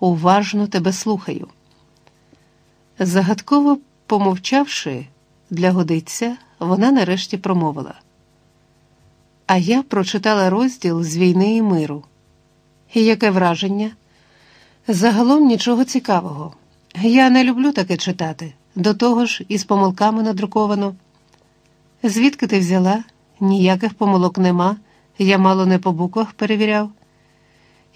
уважно тебе слухаю. Загадково помовчавши для годиця, вона нарешті промовила. А я прочитала розділ з війни і миру. І яке враження? Загалом нічого цікавого. Я не люблю таке читати, до того ж із помилками надруковано. Звідки ти взяла? Ніяких помилок нема, я мало не по буквах перевіряв.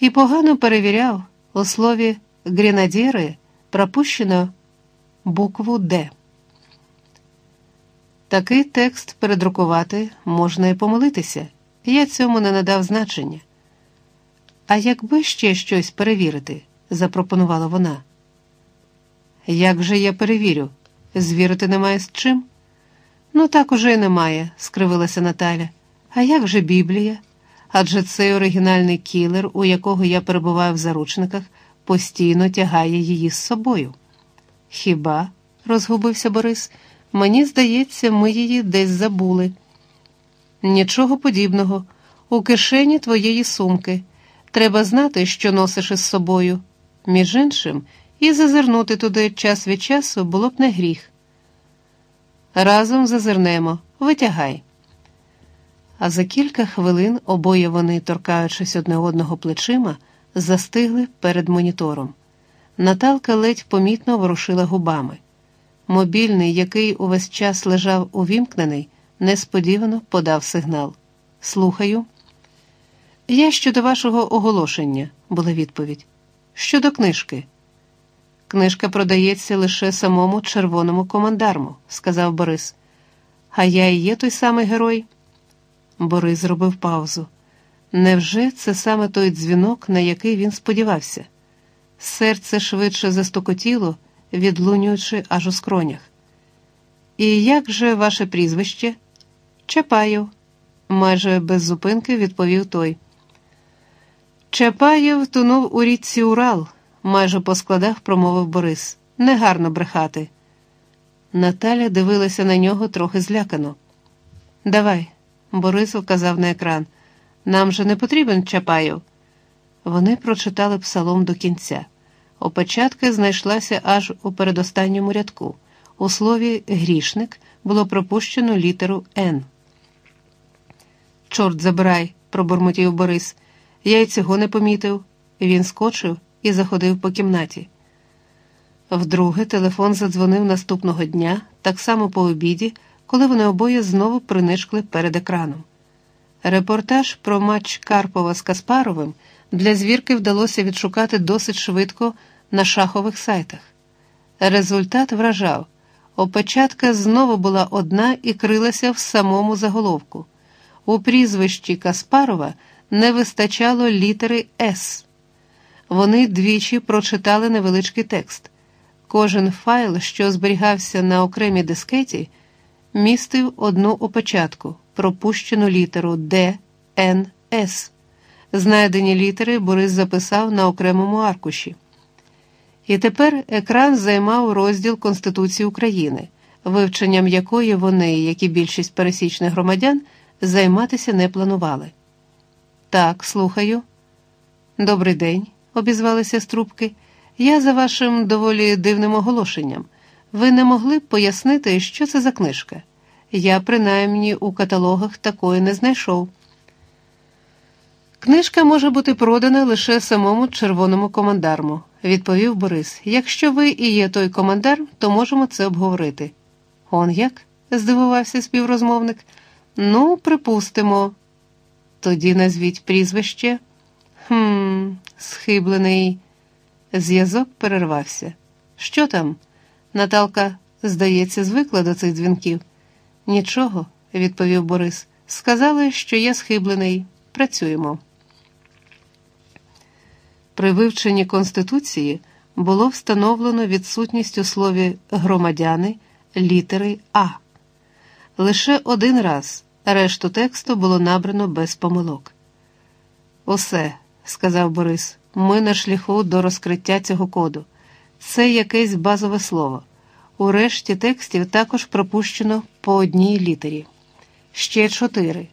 І погано перевіряв у слові гренадіри пропущено букву Д. Такий текст передрукувати можна і помилитися, я цьому не надав значення. А якби ще щось перевірити, запропонувала вона. Як же я перевірю? Звірити немає з чим? Ну, так уже й немає, скривилася Наталя. А як же Біблія? Адже цей оригінальний кілер, у якого я перебуваю в заручниках, постійно тягає її з собою. Хіба? розгубився Борис. Мені здається, ми її десь забули. Нічого подібного. У кишені твоєї сумки. Треба знати, що носиш із собою. Між іншим, і зазирнути туди час від часу було б не гріх. Разом зазирнемо, витягай. А за кілька хвилин обоє вони, торкаючись одне одного плечима, застигли перед монітором. Наталка ледь помітно ворушила губами. Мобільний, який увесь час лежав увімкнений, несподівано подав сигнал. Слухаю. Я щодо вашого оголошення, була відповідь. Щодо книжки. Книжка продається лише самому червоному командарму, сказав Борис. А я і є той самий герой. Борис зробив паузу. Невже це саме той дзвінок, на який він сподівався? Серце швидше застокотіло, відлунюючи аж у скронях. І як же ваше прізвище? Чапаєв, майже без зупинки відповів той. Чапаєв тонув у річці Урал, майже по складах промовив Борис. Негарно брехати. Наталя дивилася на нього трохи злякано. Давай, Борис вказав на екран. Нам же не потрібен Чапаєв. Вони прочитали псалом до кінця. Опечатка знайшлася аж у передостанньому рядку. У слові грішник було пропущено літеру Н. Чорт забирай, пробурмотів Борис. Я й цього не помітив. Він скочив і заходив по кімнаті. Вдруге телефон задзвонив наступного дня, так само по обіді, коли вони обоє знову принишкли перед екраном. Репортаж про матч Карпова з Каспаровим для звірки вдалося відшукати досить швидко на шахових сайтах. Результат вражав. Опечатка знову була одна і крилася в самому заголовку. У прізвищі Каспарова не вистачало літери С. Вони двічі прочитали невеличкий текст. Кожен файл, що зберігався на окремій дискеті, містив одну опечатку, пропущену літеру Д, Н, С. Знайдені літери Борис записав на окремому аркуші. І тепер екран займав розділ Конституції України, вивченням якої вони, як і більшість пересічних громадян, займатися не планували. Так, слухаю. Добрий день, обізвалися з трубки. Я за вашим доволі дивним оголошенням. Ви не могли б пояснити, що це за книжка? Я, принаймні, у каталогах такої не знайшов. Книжка може бути продана лише самому червоному командарму, відповів Борис. Якщо ви і є той командар, то можемо це обговорити. Он як? здивувався співрозмовник. Ну, припустимо. Тоді назвіть прізвище. Хм, схиблений. Зв'язок перервався. Що там? Наталка, здається, звикла до цих дзвінків. Нічого, відповів Борис. Сказали, що я схиблений. Працюємо. При вивченні Конституції було встановлено відсутність у слові громадяни літери А. Лише один раз решту тексту було набрано без помилок. Усе, сказав Борис, ми на шляху до розкриття цього коду. Це якесь базове слово. У решті текстів також пропущено по одній літері. Ще чотири.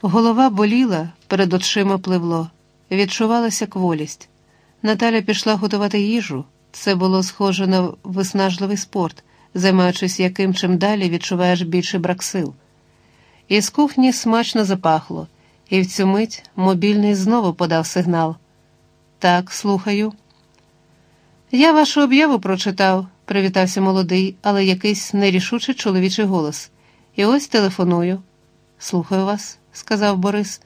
Голова боліла, перед очима пливло, відчувалася кволість. Наталя пішла готувати їжу. Це було схоже на виснажливий спорт, займаючись яким чим далі відчуваєш більше брак сил. Із кухні смачно запахло, і в цю мить мобільний знову подав сигнал. Так, слухаю. Я вашу об'яву прочитав, привітався молодий, але якийсь нерішучий чоловічий голос. І ось телефоную. Слухаю вас, сказав Борис.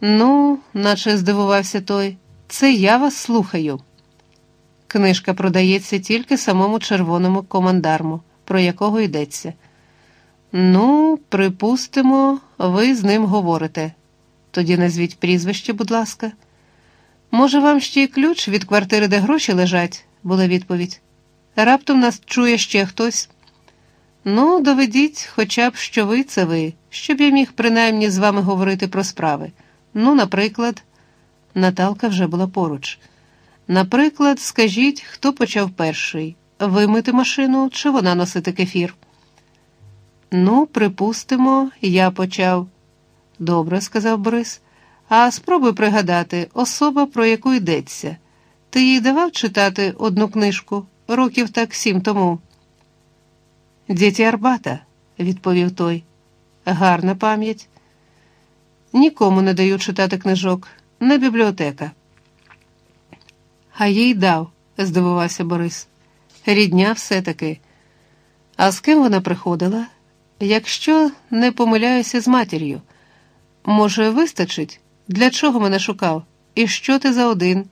Ну, наче здивувався той, це я вас слухаю. Книжка продається тільки самому червоному командарму, про якого йдеться. Ну, припустимо, ви з ним говорите. Тоді назвіть прізвище, будь ласка. Може, вам ще й ключ від квартири, де гроші лежать, була відповідь. Раптом нас чує ще хтось. Ну, доведіть, хоча б що ви це ви, щоб я міг принаймні з вами говорити про справи. Ну, наприклад, Наталка вже була поруч. Наприклад, скажіть, хто почав перший вимити машину чи вона носити кефір? Ну, припустимо, я почав. Добре, сказав Борис. А спробуй пригадати, особа, про яку йдеться. Ти їй давав читати одну книжку років так сім тому. Діті Арбата, відповів той. Гарна пам'ять. Нікому не даю читати книжок, не бібліотека. А їй дав, здивувався Борис. Рідня все-таки. А з ким вона приходила? Якщо не помиляюся з матір'ю, може, вистачить? Для чого мене шукав? І що ти за один?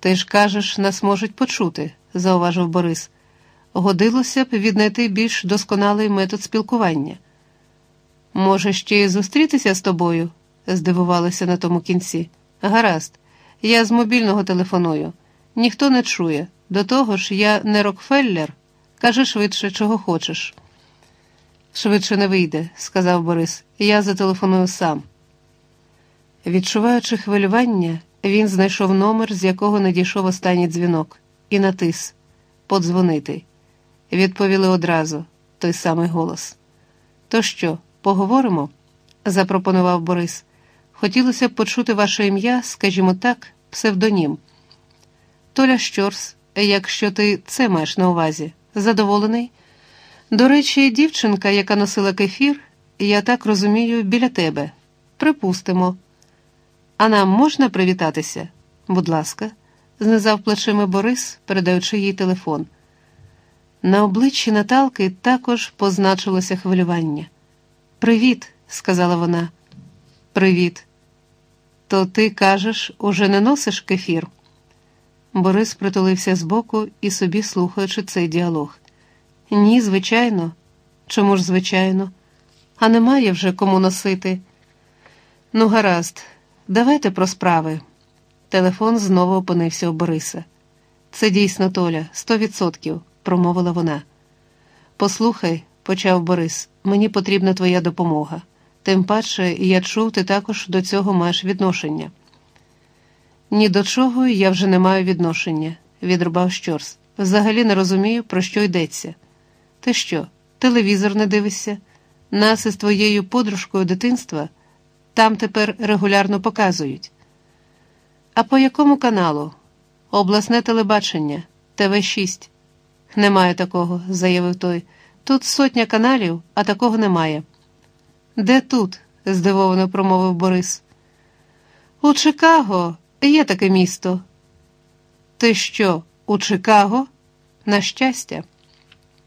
Ти ж кажеш, нас можуть почути, зауважив Борис. Годилося б віднайти більш досконалий метод спілкування. Може, ще й зустрітися з тобою? здивувалися на тому кінці. Гаразд, я з мобільного телефоную. Ніхто не чує. До того ж, я не Рокфеллер. Кажи швидше, чого хочеш. Швидше не вийде, сказав Борис, я зателефоную сам. Відчуваючи хвилювання, він знайшов номер, з якого надійшов останній дзвінок, і натис подзвонити. Відповіли одразу той самий голос. То що, поговоримо? запропонував Борис. Хотілося б почути ваше ім'я, скажімо так, псевдонім. Толя Щорс, якщо ти це маєш на увазі, задоволений? До речі, дівчинка, яка носила кефір, я так розумію, біля тебе. Припустимо. А нам можна привітатися? Будь ласка, знизав плечима Борис, передаючи їй телефон. На обличчі Наталки також позначилося хвилювання. Привіт, сказала вона. Привіт. То ти кажеш, уже не носиш кефір? Борис притулився збоку і собі слухаючи цей діалог. Ні, звичайно. Чому ж, звичайно? А немає вже кому носити. Ну, гаразд, давайте про справи. Телефон знову опинився у Бориса. Це дійсно Толя, сто відсотків, промовила вона. Послухай, почав Борис, мені потрібна твоя допомога. Тим паче, я чув, ти також до цього маєш відношення. Ні до чого я вже не маю відношення, відрубав Щорс. Взагалі не розумію, про що йдеться. Ти що, телевізор не дивишся? Нас із твоєю подружкою дитинства там тепер регулярно показують. А по якому каналу? Обласне телебачення, ТВ6. Немає такого, заявив той. Тут сотня каналів, а такого немає. Де тут? здивовано промовив Борис. У Чикаго є таке місто. Ти що, у Чикаго? На щастя.